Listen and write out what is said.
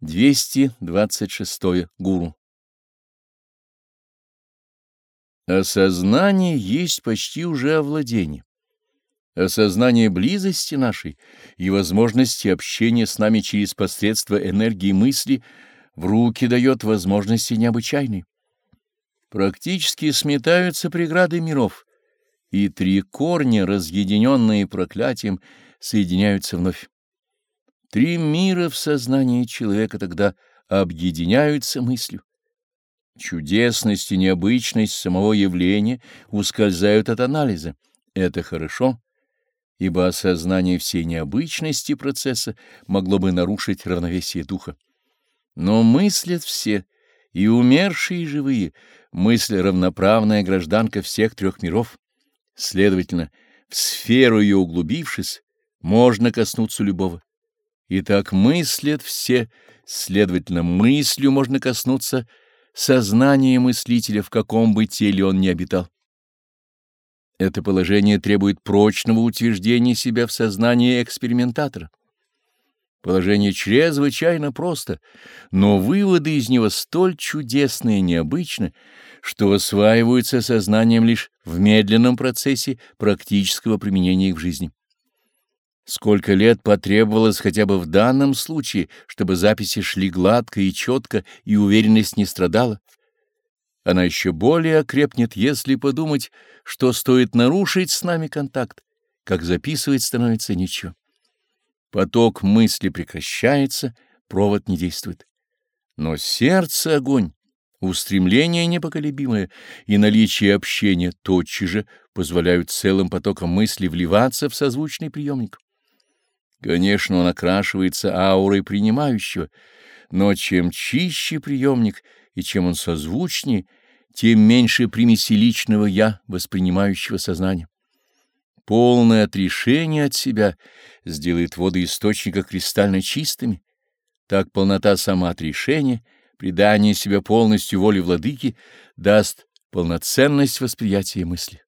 226. Гуру. Осознание есть почти уже овладение. Осознание близости нашей и возможности общения с нами через посредство энергии мысли в руки дает возможности необычайные. Практически сметаются преграды миров, и три корня, разъединенные проклятием, соединяются вновь. Три мира в сознании человека тогда объединяются мыслью. Чудесность и необычность самого явления ускользают от анализа. Это хорошо, ибо осознание всей необычности процесса могло бы нарушить равновесие духа. Но мыслят все, и умершие, и живые, мысль равноправная гражданка всех трех миров. Следовательно, в сферу ее углубившись, можно коснуться любого. Итак, мыслят все, следовательно, мыслью можно коснуться сознания мыслителя, в каком бы теле он ни обитал. Это положение требует прочного утверждения себя в сознании экспериментатора. Положение чрезвычайно просто, но выводы из него столь чудесны и необычны, что осваиваются сознанием лишь в медленном процессе практического применения их в жизни. Сколько лет потребовалось хотя бы в данном случае, чтобы записи шли гладко и четко, и уверенность не страдала? Она еще более окрепнет, если подумать, что стоит нарушить с нами контакт, как записывать становится ничего. Поток мысли прекращается, провод не действует. Но сердце — огонь, устремление непоколебимое и наличие общения тотчас же позволяют целым потоком мысли вливаться в созвучный приемник. Конечно, он окрашивается аурой принимающего, но чем чище приемник и чем он созвучнее, тем меньше примеси личного «я», воспринимающего сознание. Полное отрешение от себя сделает воды источника кристально чистыми. Так полнота самоотрешения, предание себя полностью воле владыки даст полноценность восприятия мысли.